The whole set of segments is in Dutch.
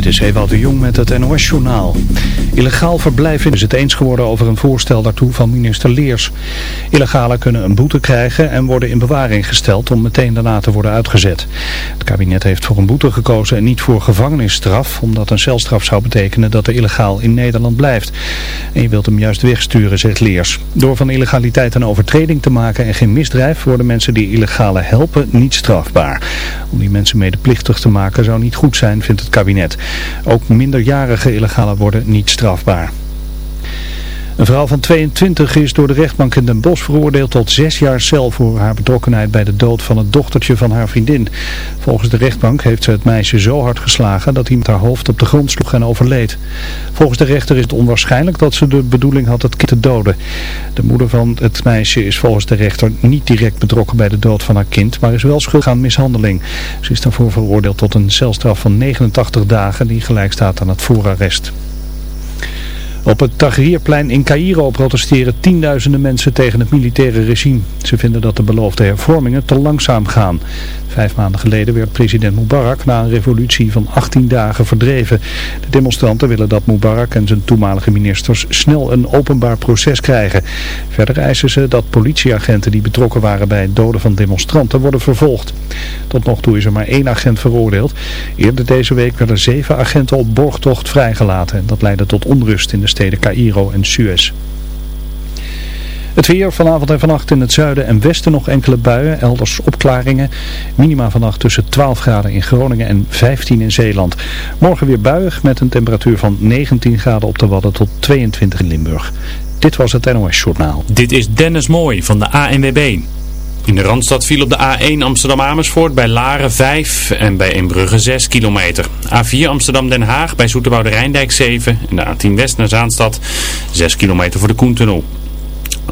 Dit is Ewout de Jong met het NOS-journaal. Illegaal verblijven is het eens geworden over een voorstel daartoe van minister Leers. Illegalen kunnen een boete krijgen en worden in bewaring gesteld om meteen daarna te worden uitgezet. Het kabinet heeft voor een boete gekozen en niet voor gevangenisstraf, omdat een celstraf zou betekenen dat de illegaal in Nederland blijft. En je wilt hem juist wegsturen, zegt Leers. Door van illegaliteit een overtreding te maken en geen misdrijf worden mensen die illegale helpen niet strafbaar. Om die mensen medeplichtig te maken zou niet goed zijn, vindt het kabinet. Ook minderjarige illegalen worden niet strafbaar. Een vrouw van 22 is door de rechtbank in Den Bosch veroordeeld tot zes jaar cel voor haar betrokkenheid bij de dood van het dochtertje van haar vriendin. Volgens de rechtbank heeft ze het meisje zo hard geslagen dat hij met haar hoofd op de grond sloeg en overleed. Volgens de rechter is het onwaarschijnlijk dat ze de bedoeling had het kind te doden. De moeder van het meisje is volgens de rechter niet direct betrokken bij de dood van haar kind, maar is wel schuldig aan mishandeling. Ze is daarvoor veroordeeld tot een celstraf van 89 dagen die gelijk staat aan het voorarrest. Op het Tahrirplein in Cairo protesteren tienduizenden mensen tegen het militaire regime. Ze vinden dat de beloofde hervormingen te langzaam gaan. Vijf maanden geleden werd president Mubarak na een revolutie van 18 dagen verdreven. De demonstranten willen dat Mubarak en zijn toenmalige ministers snel een openbaar proces krijgen. Verder eisen ze dat politieagenten die betrokken waren bij het doden van demonstranten worden vervolgd. Tot nog toe is er maar één agent veroordeeld. Eerder deze week werden zeven agenten op borgtocht vrijgelaten. Dat leidde tot onrust in de steden Cairo en Suez. Het weer vanavond en vannacht in het zuiden en westen nog enkele buien, elders opklaringen. Minima vannacht tussen 12 graden in Groningen en 15 in Zeeland. Morgen weer buiig met een temperatuur van 19 graden op de Wadden tot 22 in Limburg. Dit was het NOS Journaal. Dit is Dennis Mooi van de ANWB. In de Randstad viel op de A1 Amsterdam-Amersfoort bij Laren 5 en bij Eembrugge 6 kilometer. A4 Amsterdam-Den Haag bij Zoeterwoude Rijndijk 7 en de A10 West naar Zaanstad 6 kilometer voor de Koentunnel.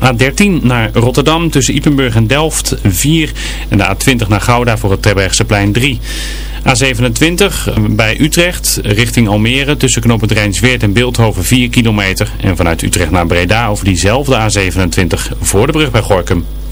A13 naar Rotterdam tussen Ipenburg en Delft 4 en de A20 naar Gouda voor het Terbergseplein 3. A27 bij Utrecht richting Almere tussen knooppunt Rijnsweert en Beeldhoven 4 kilometer. En vanuit Utrecht naar Breda over diezelfde A27 voor de brug bij Gorkum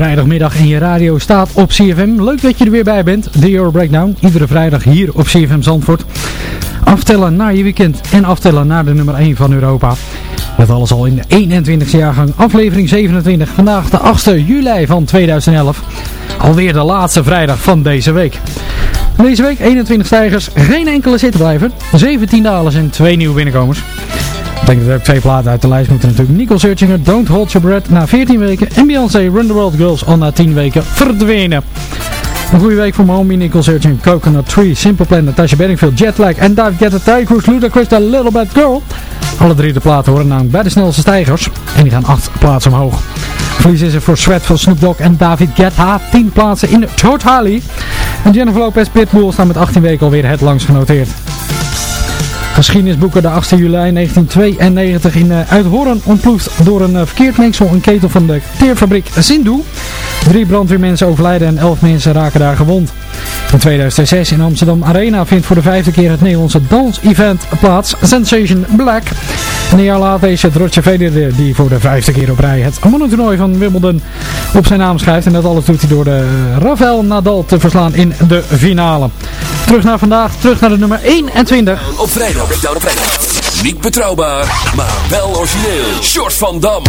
Vrijdagmiddag en je radio staat op CFM. Leuk dat je er weer bij bent. De Euro Breakdown. Iedere vrijdag hier op CFM Zandvoort. Aftellen naar je weekend en aftellen naar de nummer 1 van Europa. Dat alles al in de 21ste jaargang. Aflevering 27. Vandaag de 8e juli van 2011. Alweer de laatste vrijdag van deze week. Deze week 21 stijgers, geen enkele zittenblijver. 17 dalers en 2 nieuwe binnenkomers. Denk dat er twee platen uit de lijst moeten natuurlijk. Nicole Searchinger, Don't Hold Your Breath na 14 weken. En Beyoncé, Run the World Girls al na 10 weken verdwenen. Een goede week voor mijn homie Nicole Searching, Coconut Tree, Simple Plan, Natasha Bedingfield, Jetlag en David Guetta, Cruz, Ludacris, The Little Bad Girl. Alle drie de platen horen namelijk bij de snelste stijgers. En die gaan acht plaatsen omhoog. Verlies is er voor Sweat van Snoop Dogg en David Guetta. 10 plaatsen in Totally. En Jennifer Lopez Pitbull staan met 18 weken alweer het langst genoteerd. Geschiedenisboeken de 8 juli 1992 in uh, Uithoorn ontploeft door een uh, verkeerd mengsel een ketel van de teerfabriek Zindu. Drie brandweermensen overlijden en 11 mensen raken daar gewond. In 2006 in Amsterdam Arena vindt voor de vijfde keer het Nederlandse dans-event plaats, Sensation Black. En een jaar later is het Roger Federer die voor de vijfde keer op rij het mannentoernooi van Wimbledon op zijn naam schrijft. En dat alles doet hij door de Rafael Nadal te verslaan in de finale. Terug naar vandaag, terug naar de nummer 21. Op vrijdag, breakdown op vrijdag. Niet betrouwbaar, maar wel origineel. Short van Dam.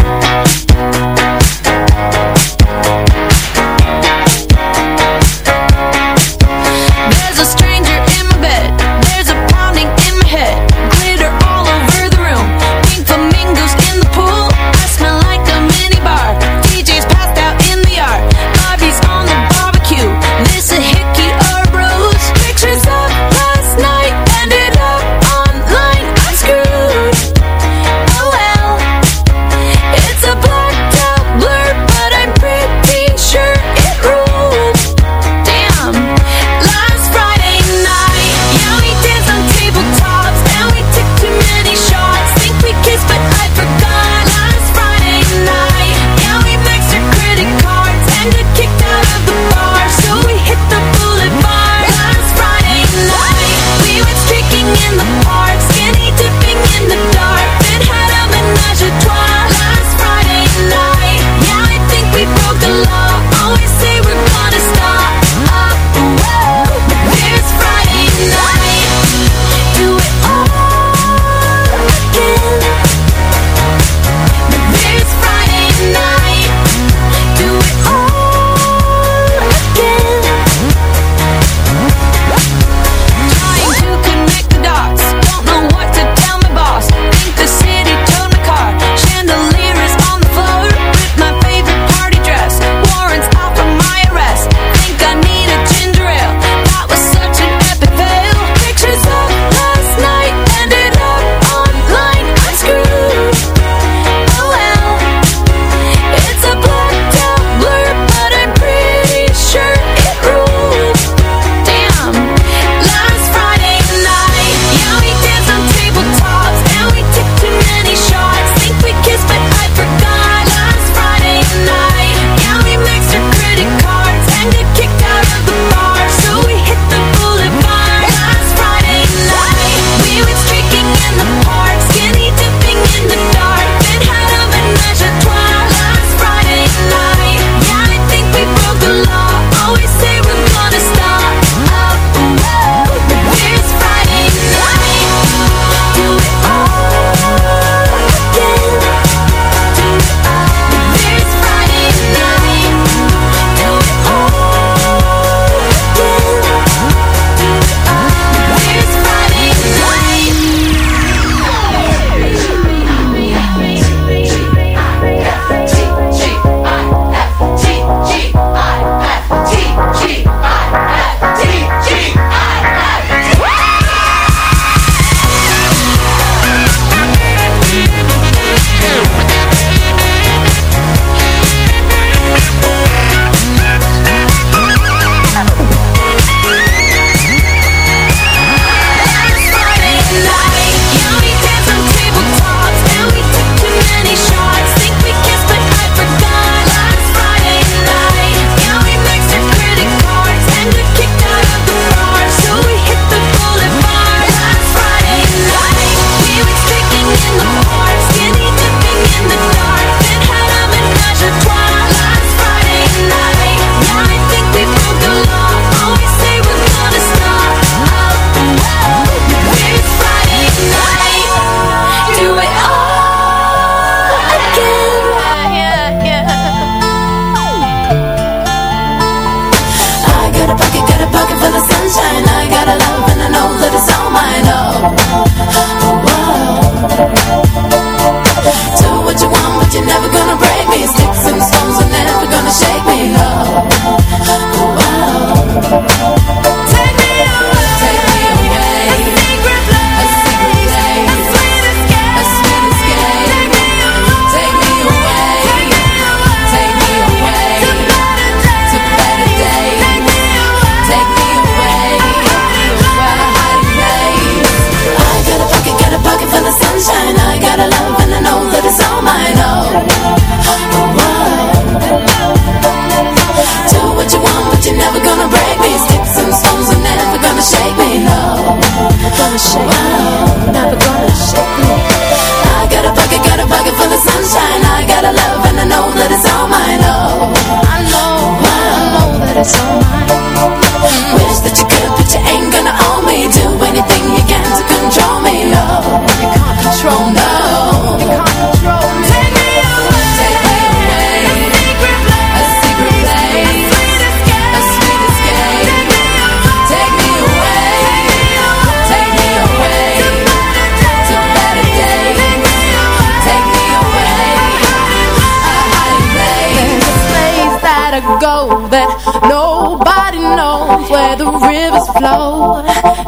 That nobody knows where the rivers flow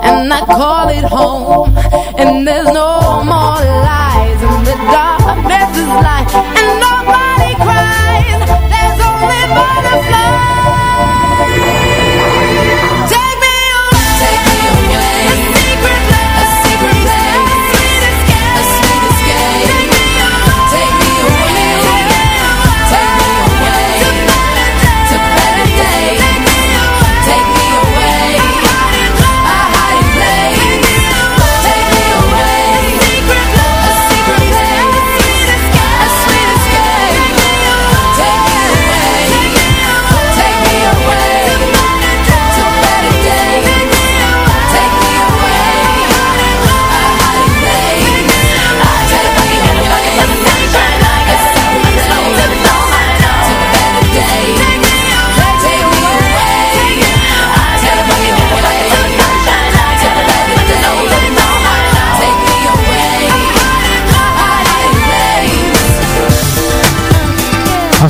and I call it home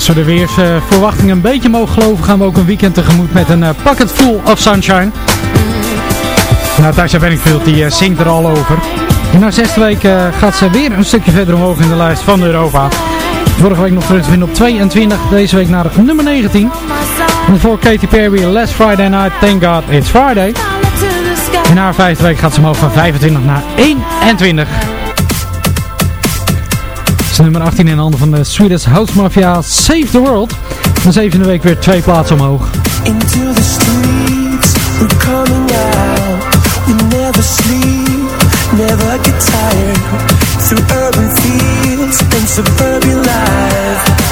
Als we de weersverwachtingen een beetje mogen geloven, gaan we ook een weekend tegemoet met een eh, pocket full of sunshine. Natasha Benningfield die eh, zingt er al over. En na zesde week eh, gaat ze weer een stukje verder omhoog in de lijst van Europa. Vorige week nog terug te vinden op 22, deze week naar nummer 19. En voor Katy Perry, Last Friday Night, Thank God It's Friday. In haar vijfde week gaat ze omhoog van 25 naar 21. Nummer 18 in handen van de Swedish House Mafia Save the World. De zevende week weer twee plaatsen omhoog. Into the streets, we're coming out. We never sleep, never get tired. Through urban fields and suburban life.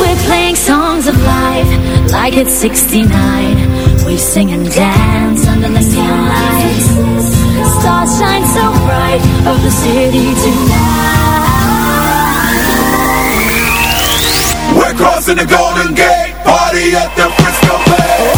We're playing songs of life like it's 69. We sing and dance under the skylight. Stars shine so bright over the city tonight. We're crossing the Golden Gate, party at the Frisco Bay.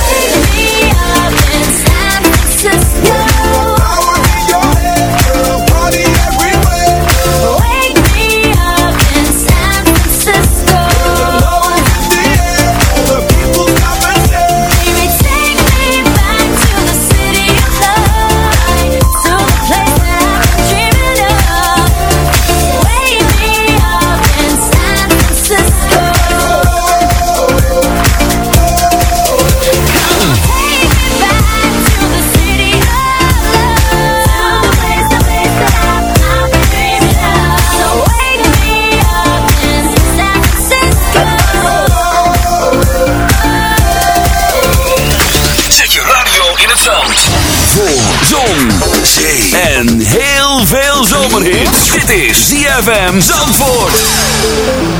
ZFM Zandvoort.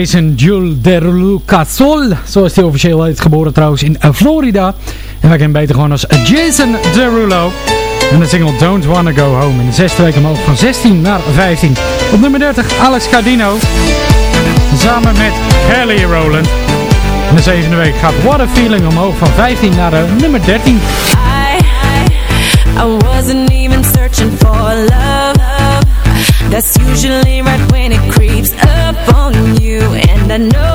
Jason Jules Derulo Casol, zoals hij officieel heet, geboren trouwens in eh, Florida. En wij kennen beter gewoon als Jason Derulo. En de single Don't Wanna Go Home in de zesde week omhoog van 16 naar 15. Op nummer 30 Alex Cardino, samen met Kelly Rowland. In de zevende week gaat What a Feeling omhoog van 15 naar eh, nummer 13. I, wasn't even searching for love. That's usually right when it creeps. I know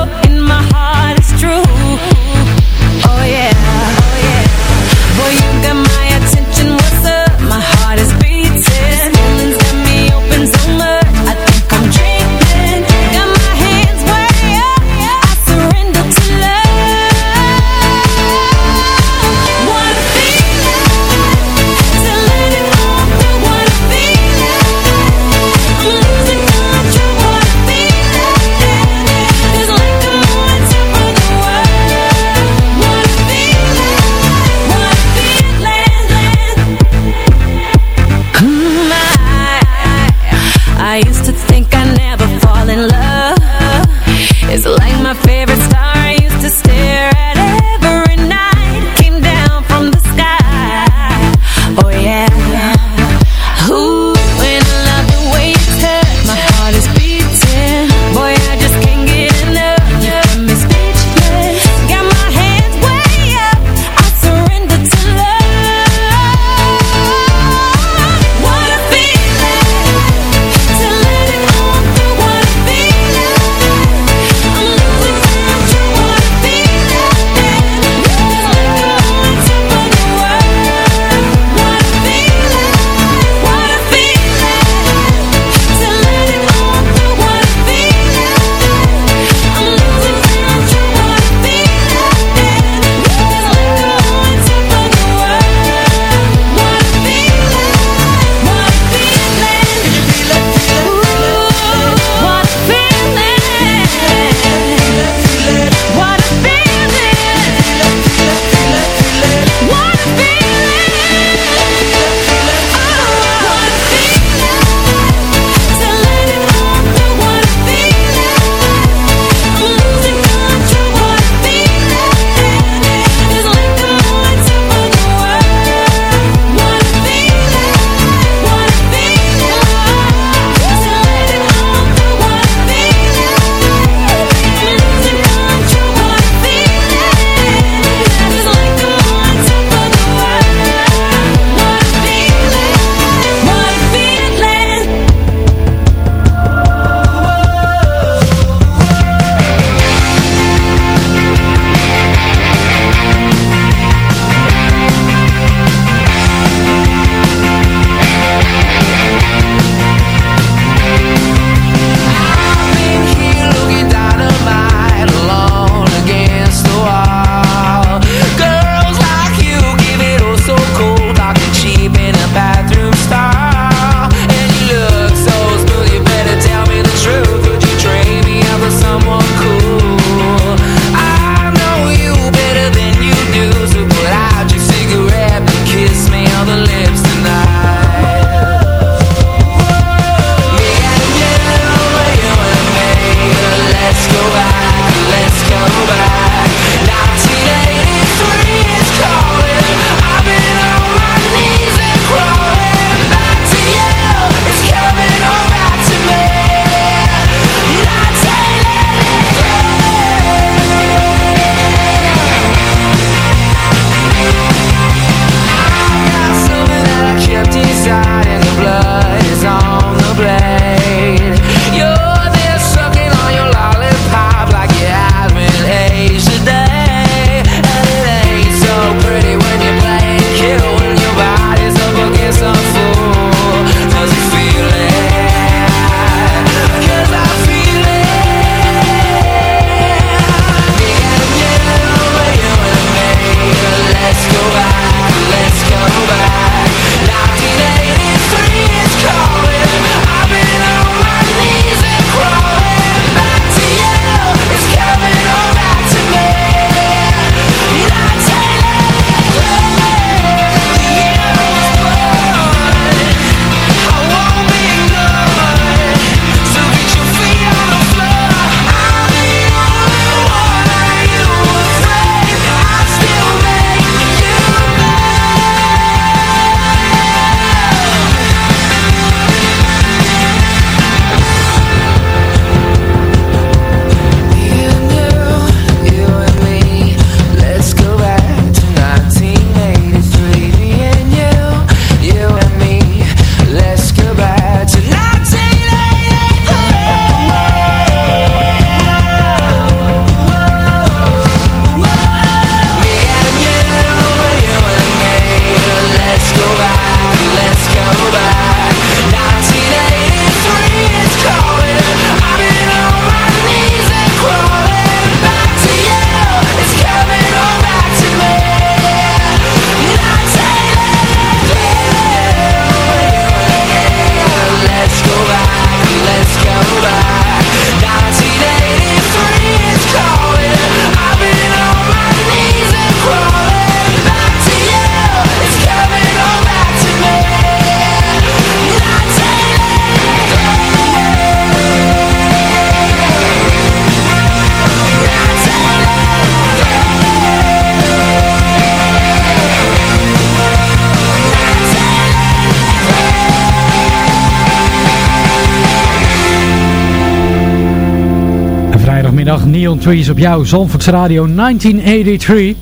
op jou, Zandvoorts Radio 1983.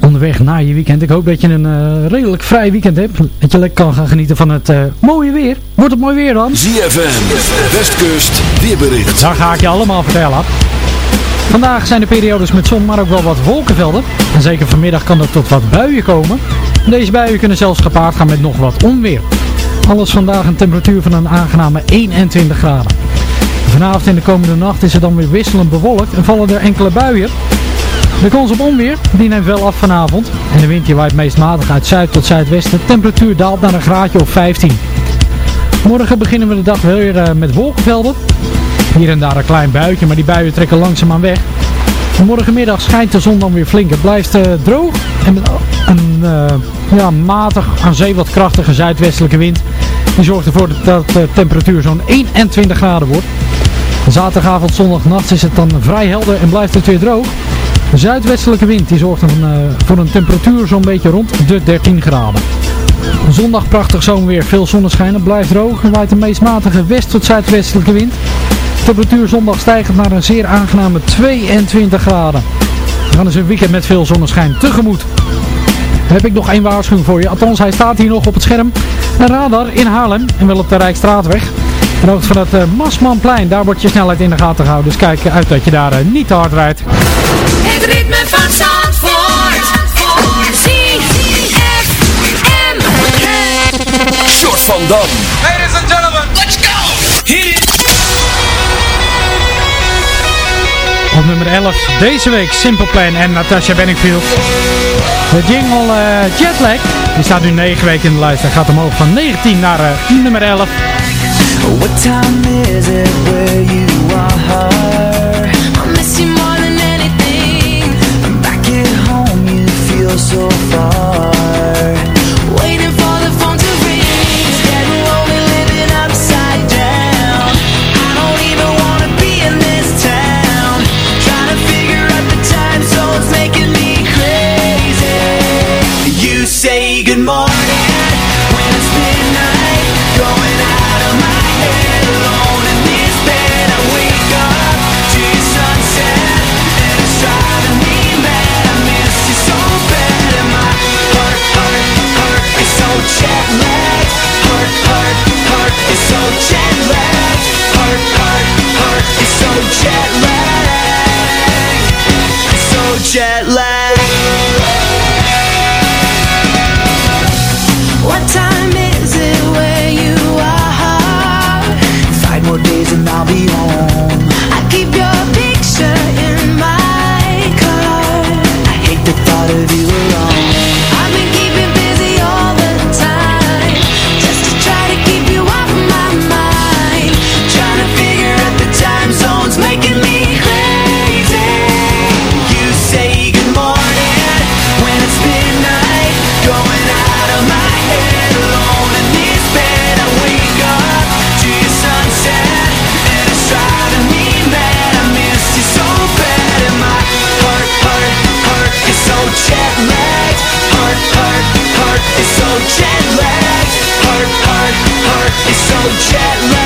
Onderweg naar je weekend. Ik hoop dat je een eh, redelijk vrij weekend hebt. Dat je lekker kan gaan genieten van het eh, mooie weer. Wordt het mooi weer dan? ZFM, Westkust, weerbericht. Daar ga ik je allemaal vertellen. Vandaag zijn de periodes met zon, maar ook wel wat wolkenvelden. En zeker vanmiddag kan er tot wat buien komen. Deze buien kunnen zelfs gepaard gaan met nog wat onweer. Alles vandaag een temperatuur van een aangename 21 graden. Vanavond en de komende nacht is het dan weer wisselend bewolkt en vallen er enkele buien. De kans op onweer, die neemt wel af vanavond. En de wind die waait meest matig uit zuid tot zuidwesten. De temperatuur daalt naar een graadje of 15. Morgen beginnen we de dag weer uh, met wolkenvelden. Hier en daar een klein buitje, maar die buien trekken langzaamaan weg. En morgenmiddag schijnt de zon dan weer flink. Het blijft uh, droog en met een uh, ja, matig, aan zee wat krachtige zuidwestelijke wind. Die zorgt ervoor dat de temperatuur zo'n 21 graden wordt. Zaterdagavond, zondagnacht is het dan vrij helder en blijft het weer droog. De zuidwestelijke wind die zorgt uh, voor een temperatuur zo'n beetje rond de 13 graden. Zondag prachtig zomerweer, veel zonneschijn, het blijft droog en waait de meest matige west- tot zuidwestelijke wind. De temperatuur zondag stijgt naar een zeer aangename 22 graden. We gaan dus een weekend met veel zonneschijn tegemoet. Heb ik nog één waarschuwing voor je. Althans, hij staat hier nog op het scherm. Een radar in Haarlem en wel op de Rijkstraatweg. Ter hoogte van het uh, Masmanplein, daar wordt je snelheid in de gaten gehouden. Dus kijk uit dat je daar uh, niet te hard rijdt. Het ritme van Zandvoort. ZFM. Short van Dam. Ladies and gentlemen, let's go! Hit it! Op nummer 11 deze week Simple Plan en Natasha Benningfield. De jingle uh, Jetlag, die staat nu 9 weken in de lijst. Hij gaat omhoog van 19 naar uh, nummer 11. What time is it where you are? I miss you more than anything. Back at home you feel so far. jet lag.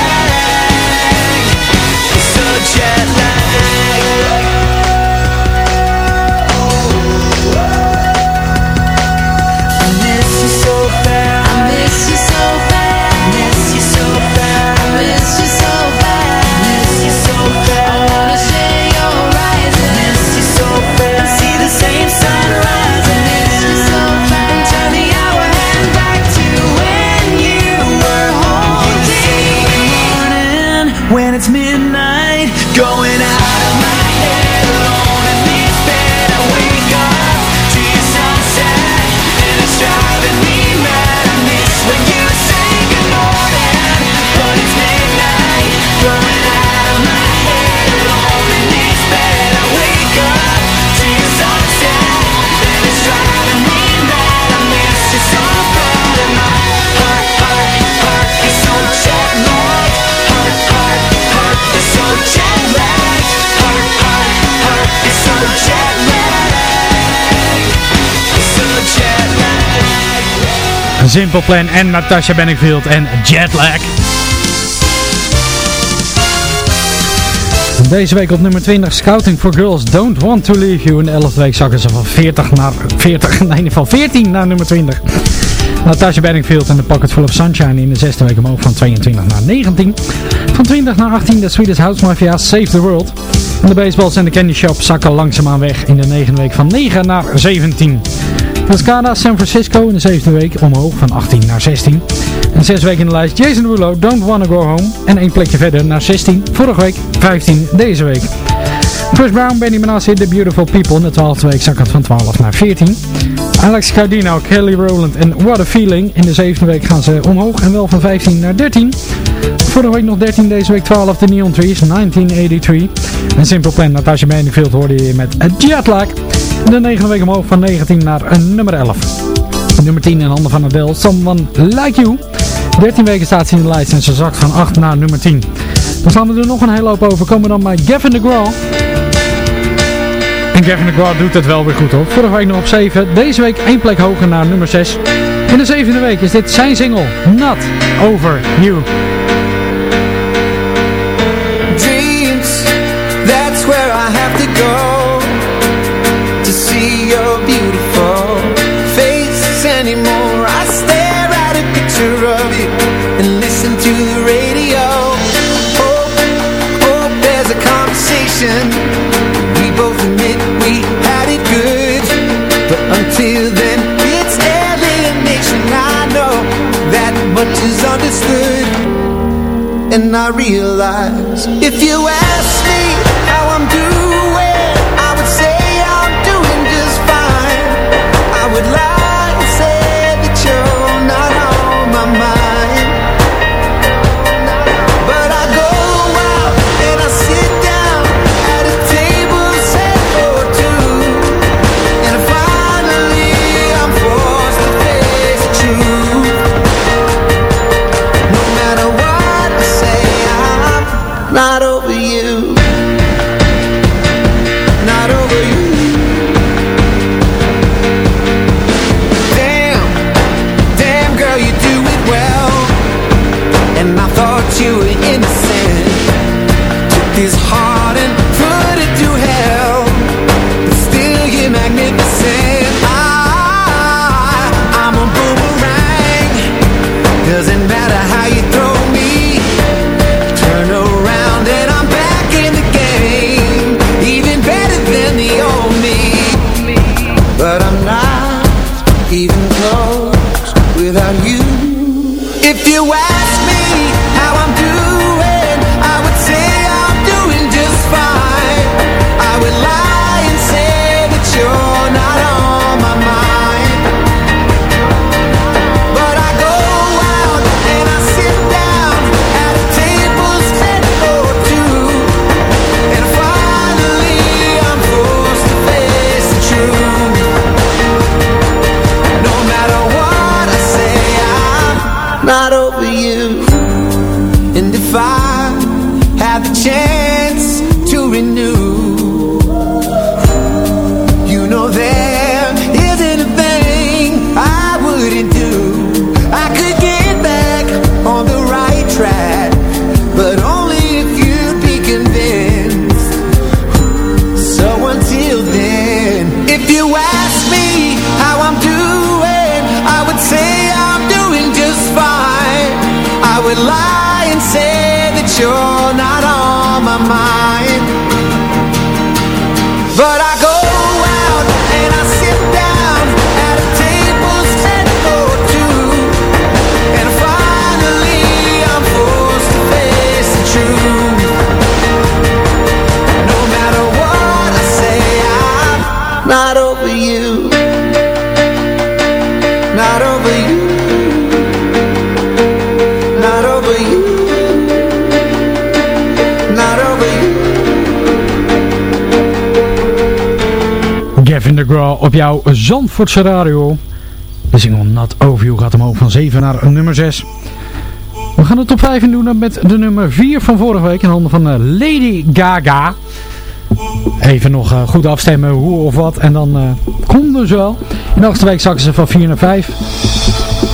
Simple Plan en Natasha Benningfield en Jetlag. Deze week op nummer 20 Scouting for Girls Don't Want to Leave You. In de 11e week zakken ze van 40 naar 40, nee van 14 naar nummer 20. Natasha Bedingfield en The Pocket Full of Sunshine in de zesde week omhoog van 22 naar 19. Van 20 naar 18 de Swedish House Mafia Save the World. En de baseballs en de candy shop zakken langzaamaan weg in de negende week van 9 naar 17. Cascada San Francisco in de zevende week omhoog van 18 naar 16. En zes weken in de lijst Jason Derulo Don't Wanna Go Home. En één plekje verder naar 16. Vorige week 15 deze week. Chris Brown, Benny Benassi, The Beautiful People. In de twaalfde week zakken van 12 naar 14. Alex Cardino, Kelly Rowland en What a Feeling. In de zevende week gaan ze omhoog en wel van 15 naar 13. Vorige week nog 13, deze week 12, de Neon Trees, 1983. En Simple Plan, Natasha Bedingfield hoorde je met A Jetlag. De negende week omhoog van 19 naar nummer 11. Nummer 10 in handen van Adele, Someone Like You. 13 weken staat ze in de lijst en ze zakt van 8 naar nummer 10. Dan slaan we er nog een hele hoop over. Komen we dan bij Gavin DeGraw. En Gavin DeGraw doet het wel weer goed hoor. Vorige week nog op 7. Deze week één plek hoger naar nummer 6. In de zevende week is dit zijn single Not Over You. Is understood. And I realize if you ask Op jouw Zandvoortse radio. De single Not Over You gaat omhoog van 7 naar nummer 6. We gaan de top 5 in doen met de nummer 4 van vorige week in handen van eh, Lady Gaga. Even nog eh, goed afstemmen hoe of wat en dan uh, komt ze wel. In de week zakken ze van 4 naar 5.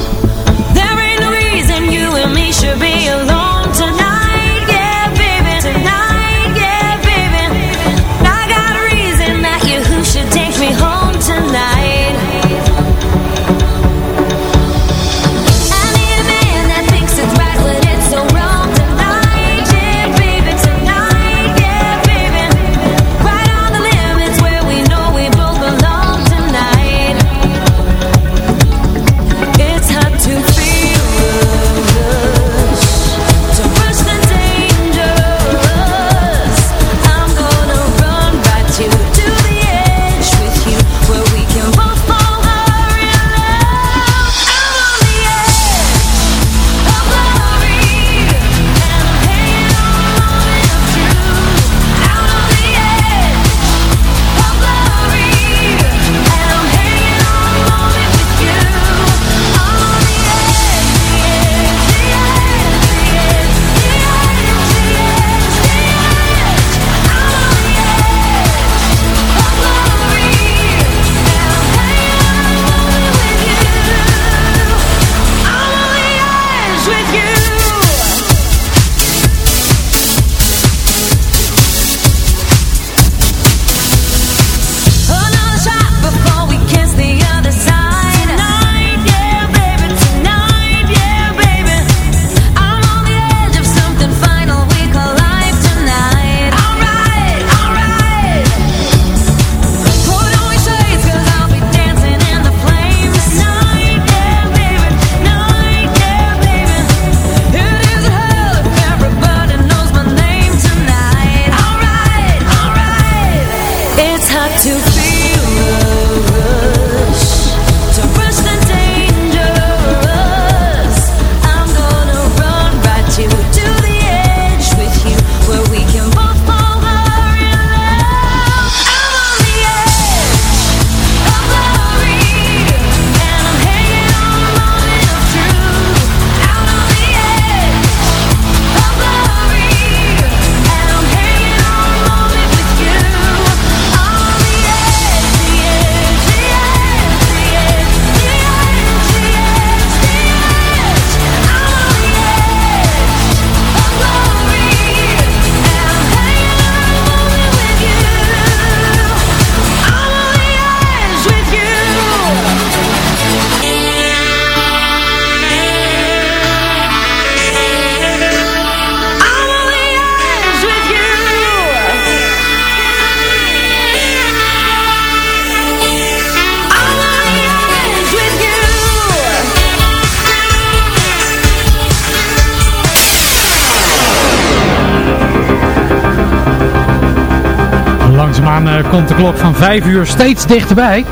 5 uur steeds dichterbij.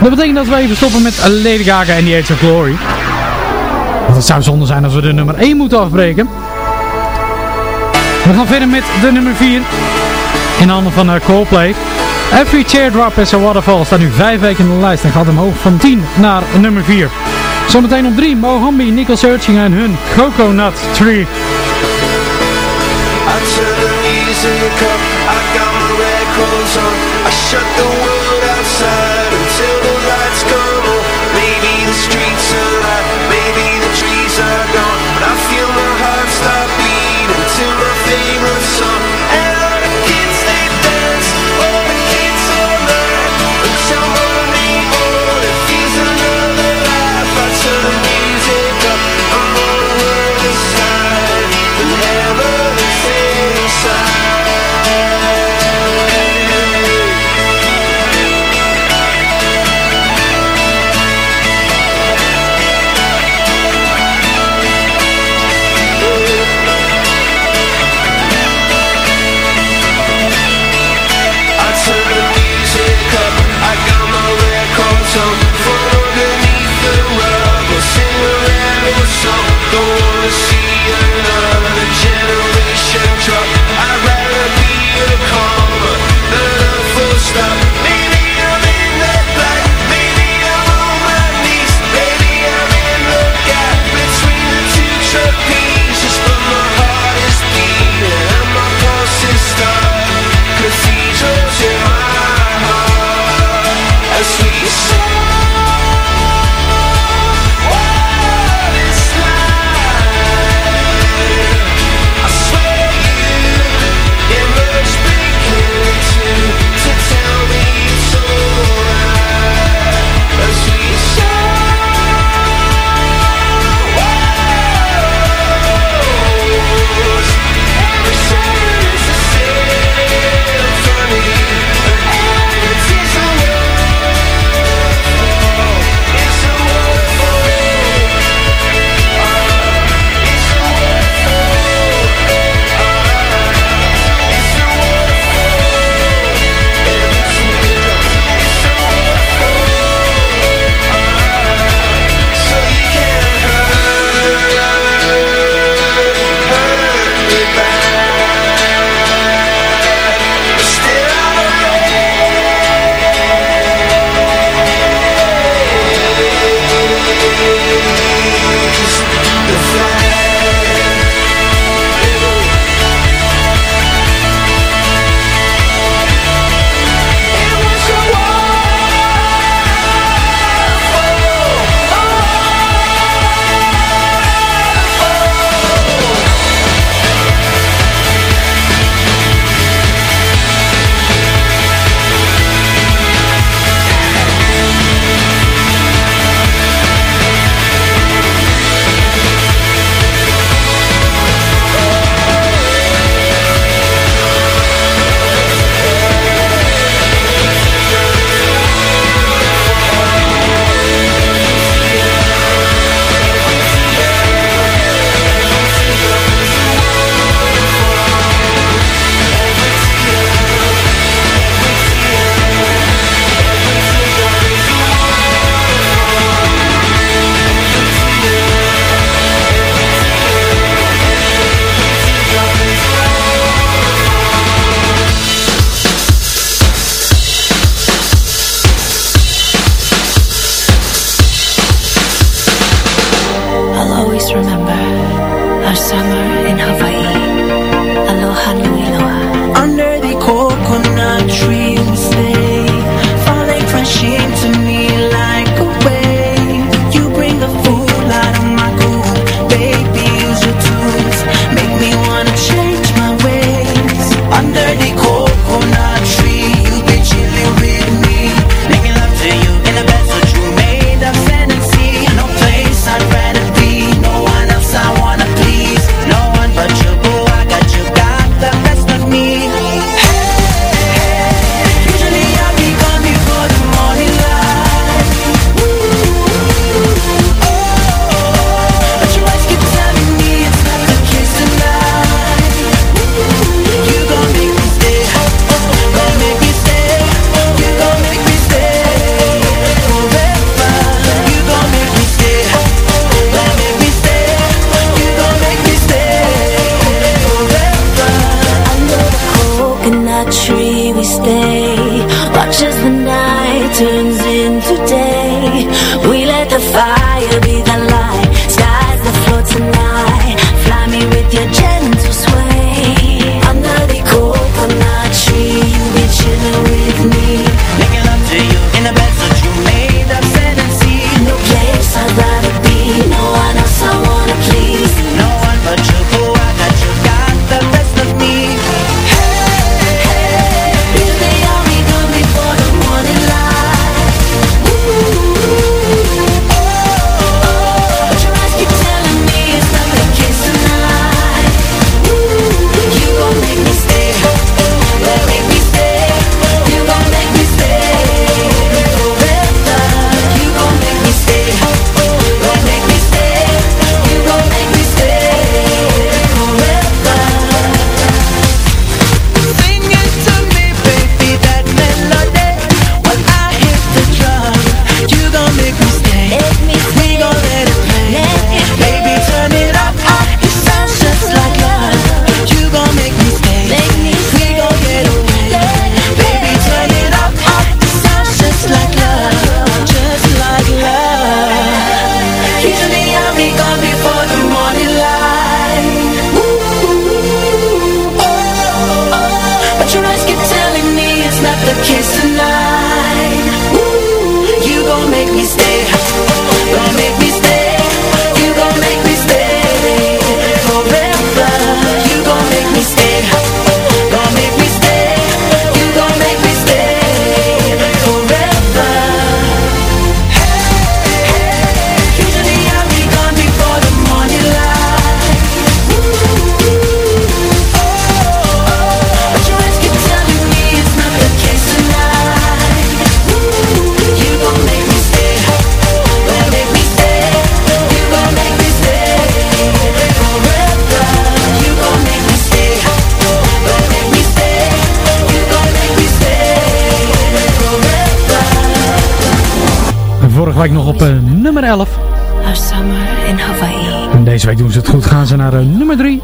Dat betekent dat we even stoppen met Lady Gaga en The Age of Glory. Want het zou zonde zijn als we de nummer 1 moeten afbreken. We gaan verder met de nummer 4. In handen van eh, Coldplay. Every chair drop is a Waterfall staat nu 5 weken in de lijst en gaat omhoog van 10 naar nummer 4. Zometeen op 3, Mohambi, Nickel Searching en hun Coconut Tree. I goes on. I shut the world outside until the lights go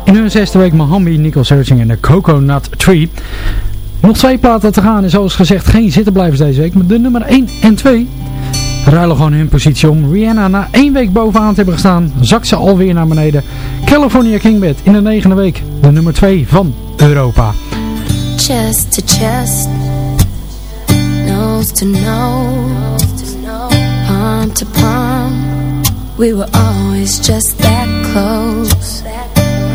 In hun zesde week Mohammed Nicol Searching in de Coconut Tree. Nog twee platen te gaan en zoals gezegd geen zittenblijvers deze week. Maar de nummer 1 en 2 ruilen gewoon hun positie om. Rihanna na één week bovenaan te hebben gestaan, zakt ze alweer naar beneden. California Kingbed in de negende week, de nummer 2 van Europa. Chest to chest, nose to nose, palm to palm. We were always just that close.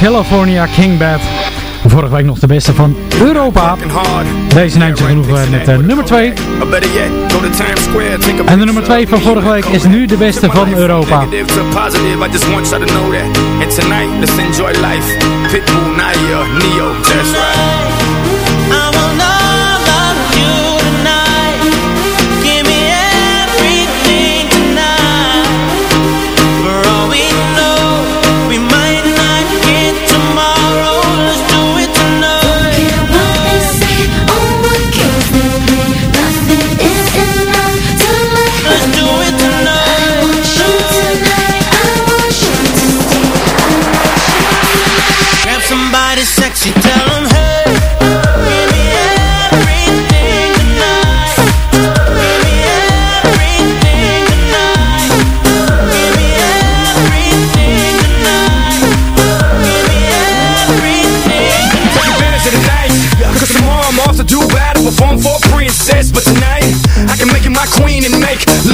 California King Bed. Vorige week nog de beste van Europa. Deze neemt ze genoeg eh, met de nummer 2. En de nummer 2 van vorige week is nu de beste van Europa. Pitbull, Naya, Neo, that's right.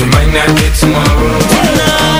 Cause we might not get tomorrow. I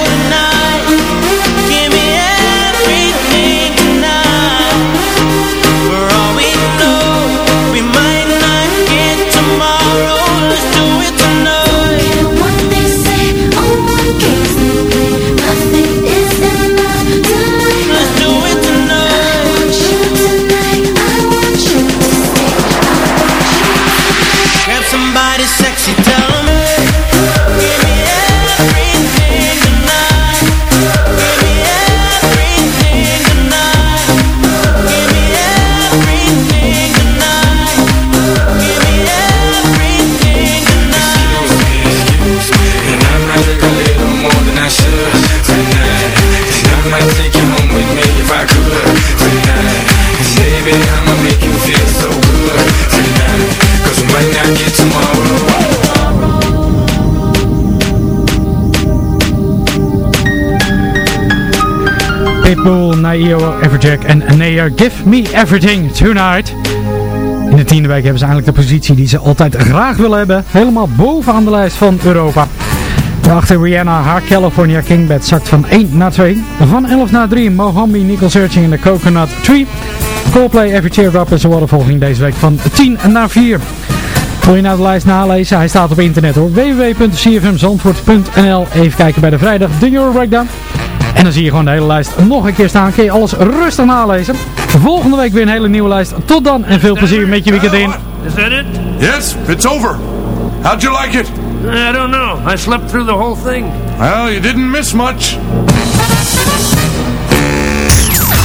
Naio, Everjack en Nair Give Me Everything Tonight. In de tiende week hebben ze eindelijk de positie die ze altijd graag willen hebben. Helemaal bovenaan de lijst van Europa. Daarachter Rihanna, haar California King Bed zakt van 1 naar 2. Van 11 naar 3 Mohambi, Nicole Searching in de Coconut Tree. Coldplay, Every Teardrop is de watervolging deze week van 10 naar 4. Wil je nou de lijst nalezen? Hij staat op internet hoor. www.cfmzandvoort.nl Even kijken bij de vrijdag, de Euro Breakdown. En dan zie je gewoon de hele lijst nog een keer staan. Kun je alles rustig nalezen. Volgende week weer een hele nieuwe lijst. Tot dan en veel plezier met je weekend in. Is that it? Yes, it's over. How'd you like it? I don't know. I slept through the whole thing. Well, you didn't miss much.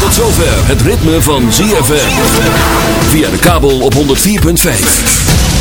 Tot zover het ritme van ZFM. Via de kabel op 104.5.